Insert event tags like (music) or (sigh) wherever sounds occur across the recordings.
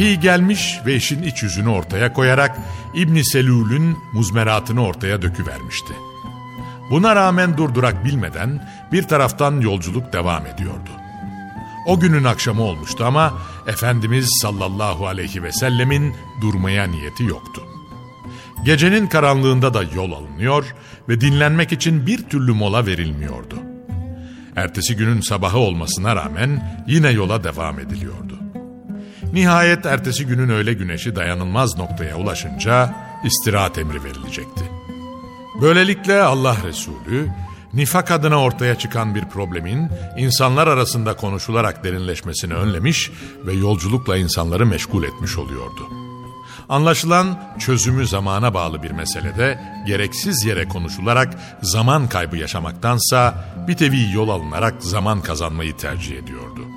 Vahiy gelmiş ve işin iç yüzünü ortaya koyarak İbn Selül'ün muzmeratını ortaya döküvermişti. Buna rağmen durdurak bilmeden bir taraftan yolculuk devam ediyordu. O günün akşamı olmuştu ama Efendimiz sallallahu aleyhi ve sellemin durmaya niyeti yoktu. Gecenin karanlığında da yol alınıyor ve dinlenmek için bir türlü mola verilmiyordu. Ertesi günün sabahı olmasına rağmen yine yola devam ediliyordu. Nihayet ertesi günün öğle güneşi dayanılmaz noktaya ulaşınca istirahat emri verilecekti. Böylelikle Allah Resulü nifak adına ortaya çıkan bir problemin insanlar arasında konuşularak derinleşmesini önlemiş ve yolculukla insanları meşgul etmiş oluyordu. Anlaşılan çözümü zamana bağlı bir meselede gereksiz yere konuşularak zaman kaybı yaşamaktansa bir tevi yol alınarak zaman kazanmayı tercih ediyordu.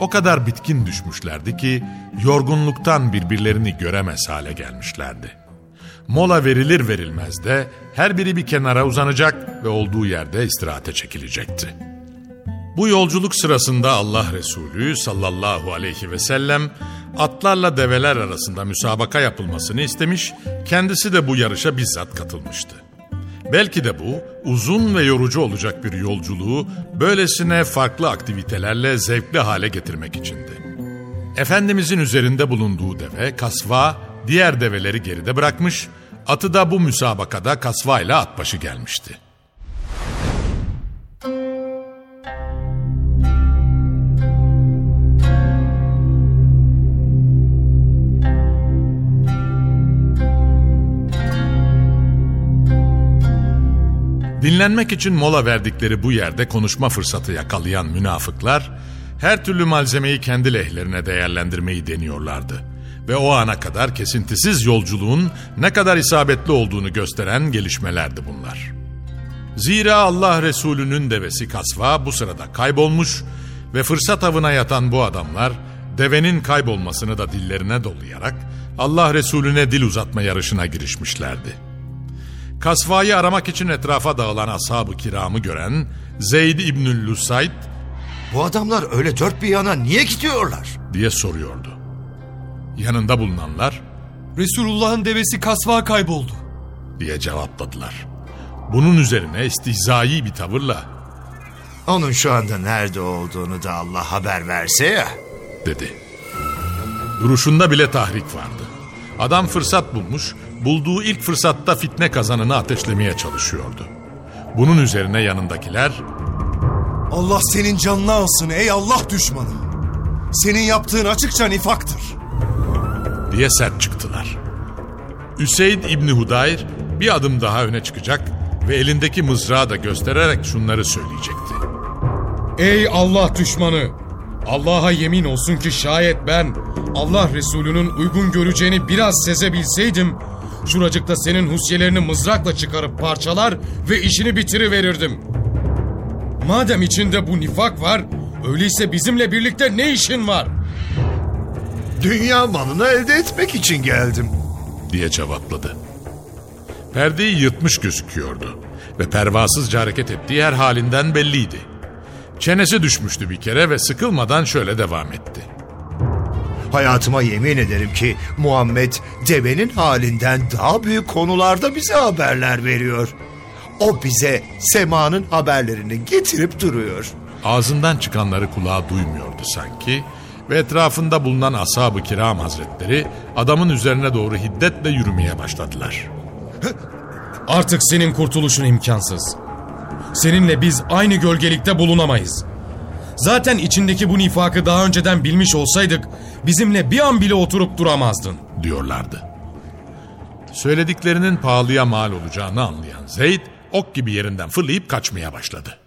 O kadar bitkin düşmüşlerdi ki yorgunluktan birbirlerini göremez hale gelmişlerdi. Mola verilir verilmez de her biri bir kenara uzanacak ve olduğu yerde istirahate çekilecekti. Bu yolculuk sırasında Allah Resulü sallallahu aleyhi ve sellem atlarla develer arasında müsabaka yapılmasını istemiş, kendisi de bu yarışa bizzat katılmıştı. Belki de bu uzun ve yorucu olacak bir yolculuğu böylesine farklı aktivitelerle zevkli hale getirmek içindi. Efendimizin üzerinde bulunduğu deve kasva diğer develeri geride bırakmış, atı da bu müsabakada kasva ile at başı gelmişti. Dinlenmek için mola verdikleri bu yerde konuşma fırsatı yakalayan münafıklar her türlü malzemeyi kendi lehlerine değerlendirmeyi deniyorlardı. Ve o ana kadar kesintisiz yolculuğun ne kadar isabetli olduğunu gösteren gelişmelerdi bunlar. Zira Allah Resulü'nün devesi Kasva bu sırada kaybolmuş ve fırsat avına yatan bu adamlar devenin kaybolmasını da dillerine dolayarak Allah Resulüne dil uzatma yarışına girişmişlerdi. Kasva'yı aramak için etrafa dağılan ashab-ı kiramı gören Zeyd İbnül Lusayd Bu adamlar öyle dört bir yana niye gidiyorlar? diye soruyordu. Yanında bulunanlar Resulullah'ın devesi kasva kayboldu. diye cevapladılar. Bunun üzerine istihzai bir tavırla Onun şu anda nerede olduğunu da Allah haber verse ya. dedi. Duruşunda bile tahrik vardı. Adam fırsat bulmuş, bulduğu ilk fırsatta fitne kazanını ateşlemeye çalışıyordu. Bunun üzerine yanındakiler Allah senin canını alsın ey Allah düşmanı. Senin yaptığın açıkça nifaktır. diye sert çıktılar. Üseyd İbni Hudayr bir adım daha öne çıkacak ve elindeki mızrağı da göstererek şunları söyleyecekti. Ey Allah düşmanı! Allah'a yemin olsun ki şayet ben Allah Resulü'nün uygun göreceğini biraz sezebilseydim Şuracıkta senin husyelerini mızrakla çıkarıp parçalar ve işini bitiriverirdim. Madem içinde bu nifak var, öyleyse bizimle birlikte ne işin var? Dünya malını elde etmek için geldim. diye cevapladı. Perdeyi yırtmış gözüküyordu ve pervasızca hareket ettiği her halinden belliydi. Çenesi düşmüştü bir kere ve sıkılmadan şöyle devam etti. Hayatıma yemin ederim ki Muhammed devenin halinden daha büyük konularda bize haberler veriyor. O bize semanın haberlerini getirip duruyor. Ağzından çıkanları kulağı duymuyordu sanki ve etrafında bulunan ashab-ı kiram hazretleri adamın üzerine doğru hiddetle yürümeye başladılar. (laughs) Artık senin kurtuluşun imkansız. Seninle biz aynı gölgelikte bulunamayız. Zaten içindeki bu nifakı daha önceden bilmiş olsaydık bizimle bir an bile oturup duramazdın. diyorlardı. Söylediklerinin pahalıya mal olacağını anlayan Zeyd ok gibi yerinden fırlayıp kaçmaya başladı.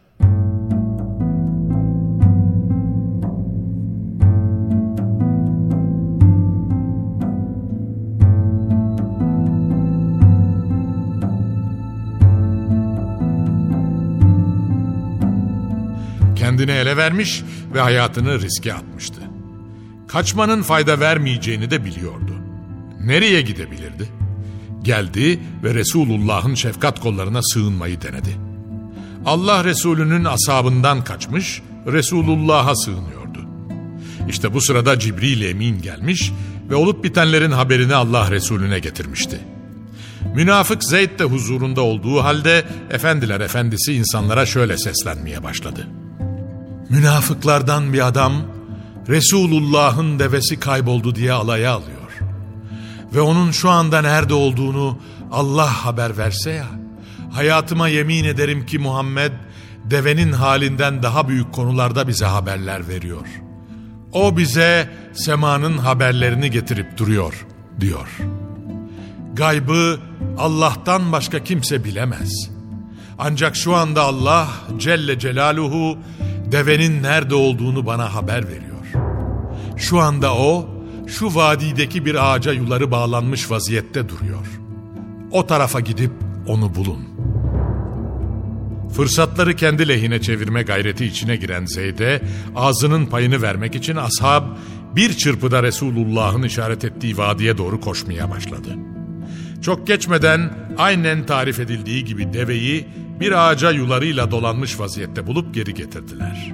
Kendini ele vermiş ve hayatını riske atmıştı. Kaçmanın fayda vermeyeceğini de biliyordu. Nereye gidebilirdi? Geldi ve Resulullah'ın şefkat kollarına sığınmayı denedi. Allah Resulü'nün asabından kaçmış, Resulullah'a sığınıyordu. İşte bu sırada Cibril Emin gelmiş ve olup bitenlerin haberini Allah Resulüne getirmişti. Münafık Zeyd de huzurunda olduğu halde efendiler efendisi insanlara şöyle seslenmeye başladı. Münafıklardan bir adam Resulullah'ın devesi kayboldu diye alaya alıyor. Ve onun şu anda nerede olduğunu Allah haber verse ya. Hayatıma yemin ederim ki Muhammed devenin halinden daha büyük konularda bize haberler veriyor. O bize semanın haberlerini getirip duruyor diyor. Gaybı Allah'tan başka kimse bilemez. Ancak şu anda Allah Celle Celaluhu devenin nerede olduğunu bana haber veriyor. Şu anda o şu vadideki bir ağaca yuları bağlanmış vaziyette duruyor. O tarafa gidip onu bulun. Fırsatları kendi lehine çevirme gayreti içine giren Zeyd'e ağzının payını vermek için ashab bir çırpıda Resulullah'ın işaret ettiği vadiye doğru koşmaya başladı. Çok geçmeden aynen tarif edildiği gibi deveyi bir ağaca yularıyla dolanmış vaziyette bulup geri getirdiler.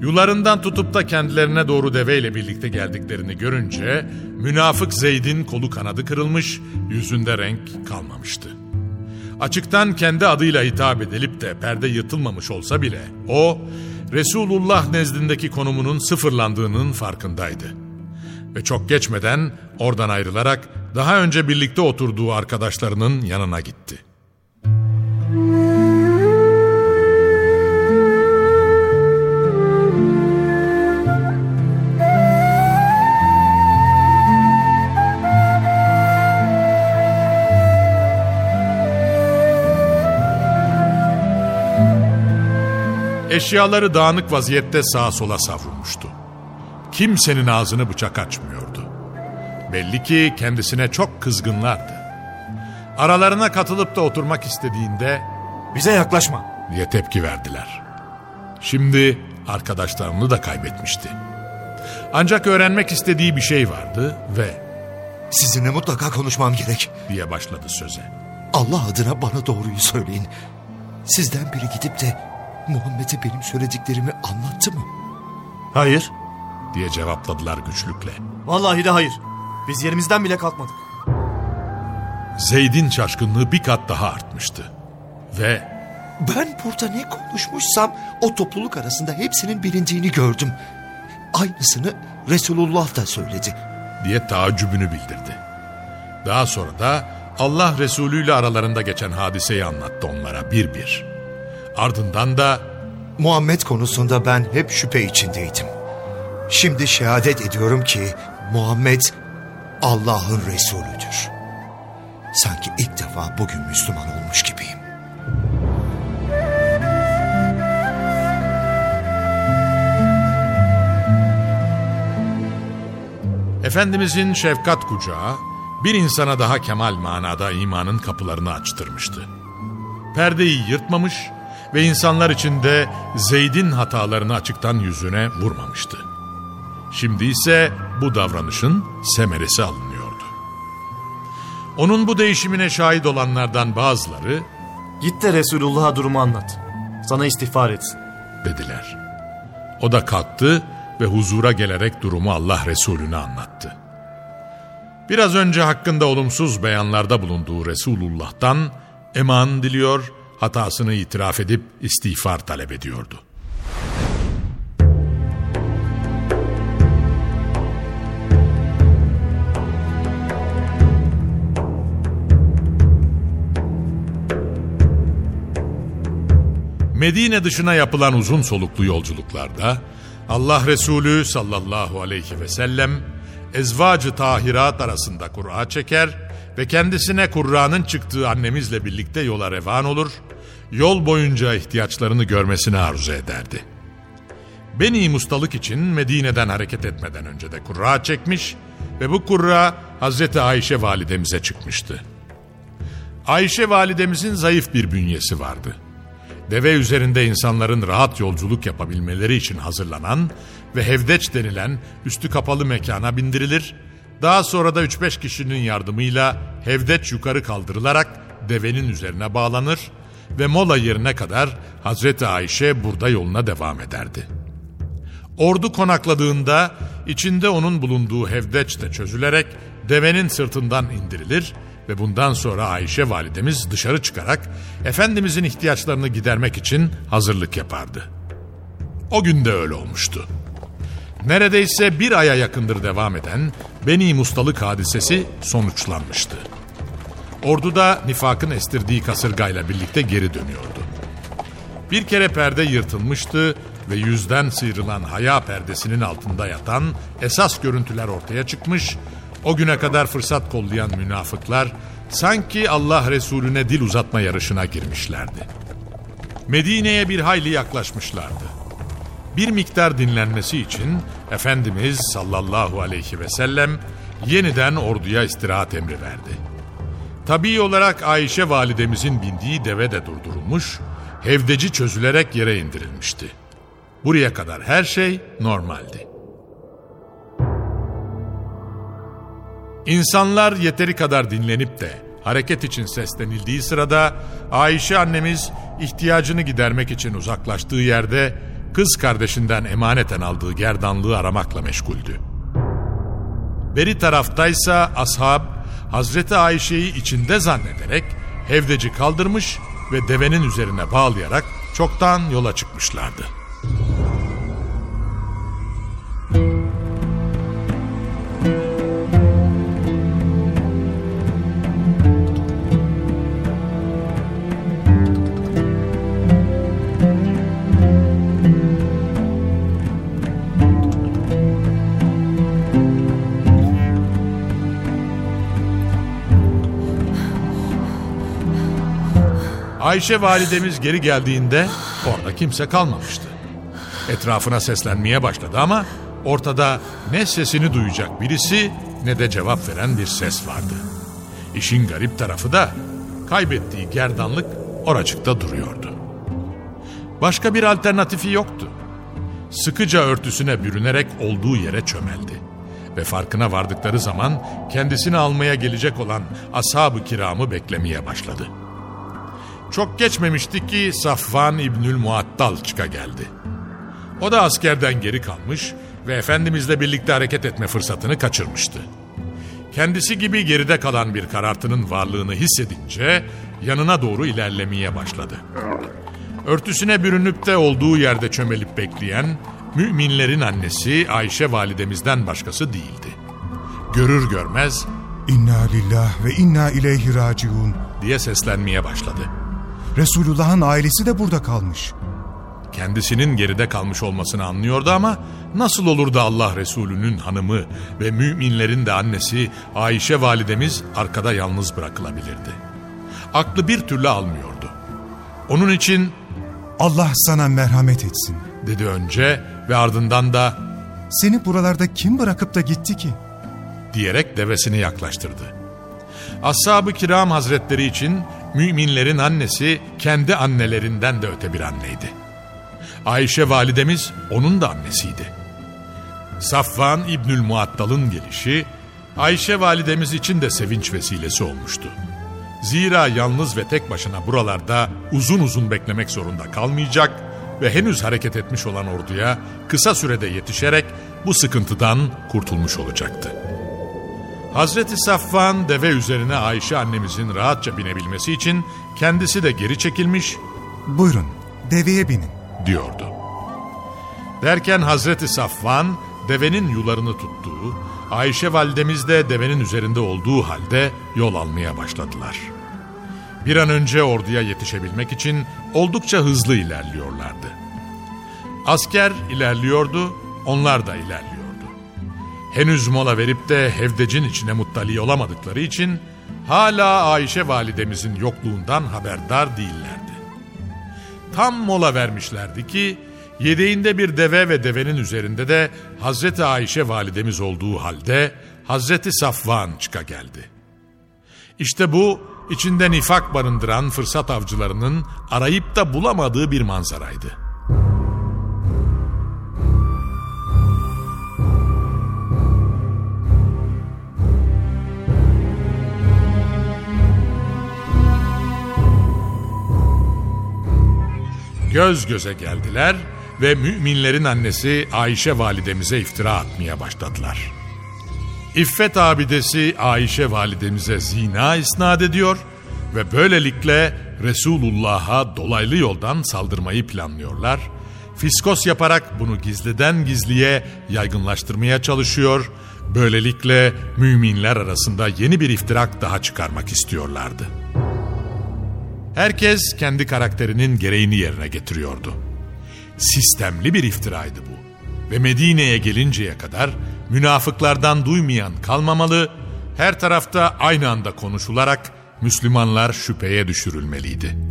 Yularından tutup da kendilerine doğru deveyle birlikte geldiklerini görünce münafık Zeyd'in kolu kanadı kırılmış, yüzünde renk kalmamıştı. Açıktan kendi adıyla hitap edilip de perde yırtılmamış olsa bile o Resulullah nezdindeki konumunun sıfırlandığının farkındaydı. Ve çok geçmeden oradan ayrılarak daha önce birlikte oturduğu arkadaşlarının yanına gitti. Eşyaları dağınık vaziyette sağa sola savrulmuştu. Kimsenin ağzını bıçak açmıyordu. Belli ki kendisine çok kızgınlardı. Aralarına katılıp da oturmak istediğinde Bize yaklaşma. diye tepki verdiler. Şimdi arkadaşlarını da kaybetmişti. Ancak öğrenmek istediği bir şey vardı ve Sizinle mutlaka konuşmam gerek. diye başladı söze. Allah adına bana doğruyu söyleyin. Sizden biri gidip de Muhammed'e benim söylediklerimi anlattı mı? Hayır. diye cevapladılar güçlükle. Vallahi de hayır. Biz yerimizden bile kalkmadık. Zeyd'in şaşkınlığı bir kat daha artmıştı. Ve Ben burada ne konuşmuşsam o topluluk arasında hepsinin bilindiğini gördüm. Aynısını Resulullah da söyledi. diye taaccübünü bildirdi. Daha sonra da Allah Resulü ile aralarında geçen hadiseyi anlattı onlara bir bir. Ardından da Muhammed konusunda ben hep şüphe içindeydim. Şimdi şehadet ediyorum ki Muhammed Allah'ın Resulüdür. Sanki ilk defa bugün Müslüman olmuş gibiyim. Efendimizin şefkat kucağı bir insana daha kemal manada imanın kapılarını açtırmıştı. Perdeyi yırtmamış ve insanlar içinde Zeyd'in hatalarını açıktan yüzüne vurmamıştı. Şimdi ise bu davranışın semeresi alınıyordu. Onun bu değişimine şahit olanlardan bazıları Git de Resulullah'a durumu anlat. Sana istiğfar etsin. dediler. O da kalktı ve huzura gelerek durumu Allah Resulüne anlattı. Biraz önce hakkında olumsuz beyanlarda bulunduğu Resulullah'tan eman diliyor, hatasını itiraf edip istiğfar talep ediyordu. Medine dışına yapılan uzun soluklu yolculuklarda Allah Resulü sallallahu aleyhi ve sellem ezvacı tahirat arasında kura çeker ve kendisine Kur'an'ın çıktığı annemizle birlikte yola revan olur, yol boyunca ihtiyaçlarını görmesini arzu ederdi. Beni Mustalık için Medine'den hareket etmeden önce de kurra çekmiş ve bu kurra Hazreti Ayşe validemize çıkmıştı. Ayşe validemizin zayıf bir bünyesi vardı. Deve üzerinde insanların rahat yolculuk yapabilmeleri için hazırlanan ve hevdeç denilen üstü kapalı mekana bindirilir, daha sonra da 3-5 kişinin yardımıyla hevdeç yukarı kaldırılarak devenin üzerine bağlanır ve mola yerine kadar Hazreti Ayşe burada yoluna devam ederdi. Ordu konakladığında içinde onun bulunduğu hevdeç de çözülerek devenin sırtından indirilir ve bundan sonra Ayşe validemiz dışarı çıkarak Efendimizin ihtiyaçlarını gidermek için hazırlık yapardı. O gün de öyle olmuştu. Neredeyse bir aya yakındır devam eden Beni Mustalık hadisesi sonuçlanmıştı. Orduda nifakın estirdiği kasırgayla birlikte geri dönüyordu. Bir kere perde yırtılmıştı ve yüzden sıyrılan haya perdesinin altında yatan esas görüntüler ortaya çıkmış, o güne kadar fırsat kollayan münafıklar sanki Allah Resulüne dil uzatma yarışına girmişlerdi. Medine'ye bir hayli yaklaşmışlardı. Bir miktar dinlenmesi için Efendimiz sallallahu aleyhi ve sellem yeniden orduya istirahat emri verdi. Tabii olarak Ayşe validemizin bindiği deve de durdurulmuş, hevdeci çözülerek yere indirilmişti. Buraya kadar her şey normaldi. İnsanlar yeteri kadar dinlenip de hareket için seslenildiği sırada Ayşe annemiz ihtiyacını gidermek için uzaklaştığı yerde kız kardeşinden emaneten aldığı gerdanlığı aramakla meşguldü. Beri taraftaysa ashab Hazreti Ayşe'yi içinde zannederek hevdeci kaldırmış ve devenin üzerine bağlayarak çoktan yola çıkmışlardı. Ayşe validemiz geri geldiğinde orada kimse kalmamıştı. Etrafına seslenmeye başladı ama ortada ne sesini duyacak birisi ne de cevap veren bir ses vardı. İşin garip tarafı da kaybettiği gerdanlık oracıkta duruyordu. Başka bir alternatifi yoktu. Sıkıca örtüsüne bürünerek olduğu yere çömeldi. Ve farkına vardıkları zaman kendisini almaya gelecek olan ashab-ı kiramı beklemeye başladı.'' Çok geçmemişti ki Safvan İbnül Muattal çıka geldi. O da askerden geri kalmış ve Efendimizle birlikte hareket etme fırsatını kaçırmıştı. Kendisi gibi geride kalan bir karartının varlığını hissedince yanına doğru ilerlemeye başladı. Örtüsüne bürünüp de olduğu yerde çömelip bekleyen müminlerin annesi Ayşe validemizden başkası değildi. Görür görmez İnna lillah ve inna ileyhi raciun. diye seslenmeye başladı. Resulullah'ın ailesi de burada kalmış. Kendisinin geride kalmış olmasını anlıyordu ama nasıl olur da Allah Resulü'nün hanımı ve müminlerin de annesi Ayşe validemiz arkada yalnız bırakılabilirdi. Aklı bir türlü almıyordu. Onun için Allah sana merhamet etsin. dedi önce ve ardından da Seni buralarda kim bırakıp da gitti ki? diyerek devesini yaklaştırdı. Ashab-ı kiram hazretleri için müminlerin annesi kendi annelerinden de öte bir anneydi. Ayşe validemiz onun da annesiydi. Safvan İbnül Muattal'ın gelişi Ayşe validemiz için de sevinç vesilesi olmuştu. Zira yalnız ve tek başına buralarda uzun uzun beklemek zorunda kalmayacak ve henüz hareket etmiş olan orduya kısa sürede yetişerek bu sıkıntıdan kurtulmuş olacaktı. Hazreti Safvan deve üzerine Ayşe annemizin rahatça binebilmesi için kendisi de geri çekilmiş Buyurun, deveye binin. diyordu. Derken Hazreti Safvan devenin yularını tuttuğu, Ayşe validemiz de devenin üzerinde olduğu halde yol almaya başladılar. Bir an önce orduya yetişebilmek için oldukça hızlı ilerliyorlardı. Asker ilerliyordu, onlar da ilerliyordu. Henüz mola verip de hevdecin içine muttali olamadıkları için hala Ayşe validemizin yokluğundan haberdar değillerdi. Tam mola vermişlerdi ki yedeğinde bir deve ve devenin üzerinde de Hazreti Ayşe validemiz olduğu halde Hazreti Safvan çıka geldi. İşte bu içinde nifak barındıran fırsat avcılarının arayıp da bulamadığı bir manzaraydı. Göz göze geldiler ve müminlerin annesi Ayşe validemize iftira atmaya başladılar. İffet abidesi Ayşe validemize zina isnat ediyor ve böylelikle Resulullah'a dolaylı yoldan saldırmayı planlıyorlar. Fiskos yaparak bunu gizliden gizliye yaygınlaştırmaya çalışıyor. Böylelikle müminler arasında yeni bir iftirak daha çıkarmak istiyorlardı. Herkes kendi karakterinin gereğini yerine getiriyordu. Sistemli bir iftiraydı bu. Ve Medine'ye gelinceye kadar münafıklardan duymayan kalmamalı, her tarafta aynı anda konuşularak Müslümanlar şüpheye düşürülmeliydi.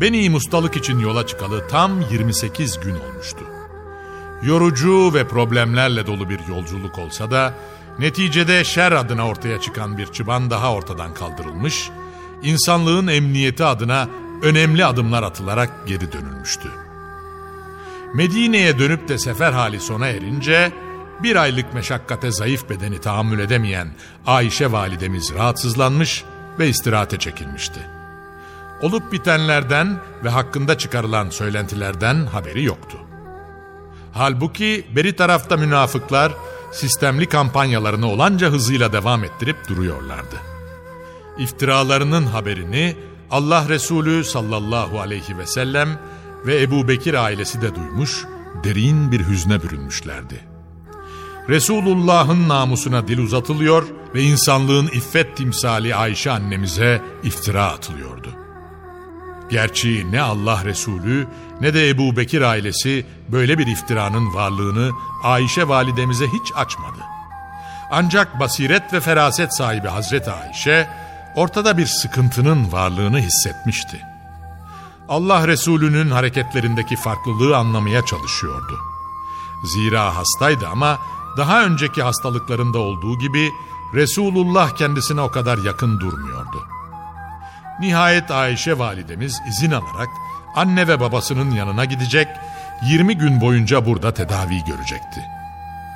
Beni Mustalık için yola çıkalı tam 28 gün olmuştu. Yorucu ve problemlerle dolu bir yolculuk olsa da neticede şer adına ortaya çıkan bir çıban daha ortadan kaldırılmış, insanlığın emniyeti adına önemli adımlar atılarak geri dönülmüştü. Medine'ye dönüp de sefer hali sona erince bir aylık meşakkate zayıf bedeni tahammül edemeyen Ayşe validemiz rahatsızlanmış ve istirahate çekilmişti. Olup bitenlerden ve hakkında çıkarılan söylentilerden haberi yoktu. Halbuki beri tarafta münafıklar sistemli kampanyalarını olanca hızıyla devam ettirip duruyorlardı. İftiralarının haberini Allah Resulü sallallahu aleyhi ve sellem ve Ebu Bekir ailesi de duymuş, derin bir hüzne bürünmüşlerdi. Resulullah'ın namusuna dil uzatılıyor ve insanlığın iffet timsali Ayşe annemize iftira atılıyordu. Gerçi ne Allah Resulü ne de Ebu Bekir ailesi böyle bir iftiranın varlığını Ayşe validemize hiç açmadı. Ancak basiret ve feraset sahibi Hazreti Ayşe ortada bir sıkıntının varlığını hissetmişti. Allah Resulü'nün hareketlerindeki farklılığı anlamaya çalışıyordu. Zira hastaydı ama daha önceki hastalıklarında olduğu gibi Resulullah kendisine o kadar yakın durmuyordu. Nihayet Ayşe validemiz izin alarak anne ve babasının yanına gidecek, 20 gün boyunca burada tedavi görecekti.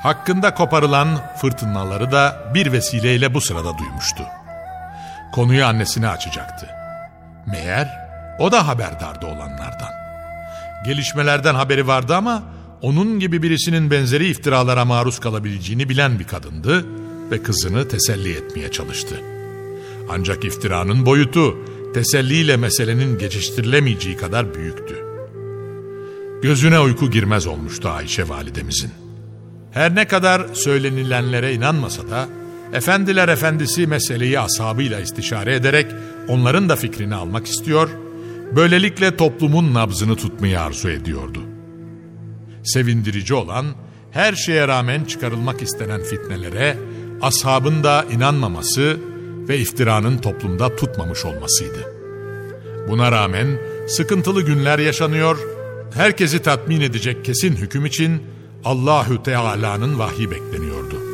Hakkında koparılan fırtınaları da bir vesileyle bu sırada duymuştu. Konuyu annesine açacaktı. Meğer o da haberdardı olanlardan. Gelişmelerden haberi vardı ama onun gibi birisinin benzeri iftiralara maruz kalabileceğini bilen bir kadındı ve kızını teselli etmeye çalıştı. Ancak iftiranın boyutu teselliyle meselenin geçiştirilemeyeceği kadar büyüktü. Gözüne uyku girmez olmuştu Ayşe validemizin. Her ne kadar söylenilenlere inanmasa da efendiler efendisi meseleyi ashabıyla istişare ederek onların da fikrini almak istiyor, böylelikle toplumun nabzını tutmayı arzu ediyordu. Sevindirici olan her şeye rağmen çıkarılmak istenen fitnelere ashabın da inanmaması ve iftiranın toplumda tutmamış olmasıydı. Buna rağmen sıkıntılı günler yaşanıyor, herkesi tatmin edecek kesin hüküm için Allahü Teala'nın vahyi bekleniyordu.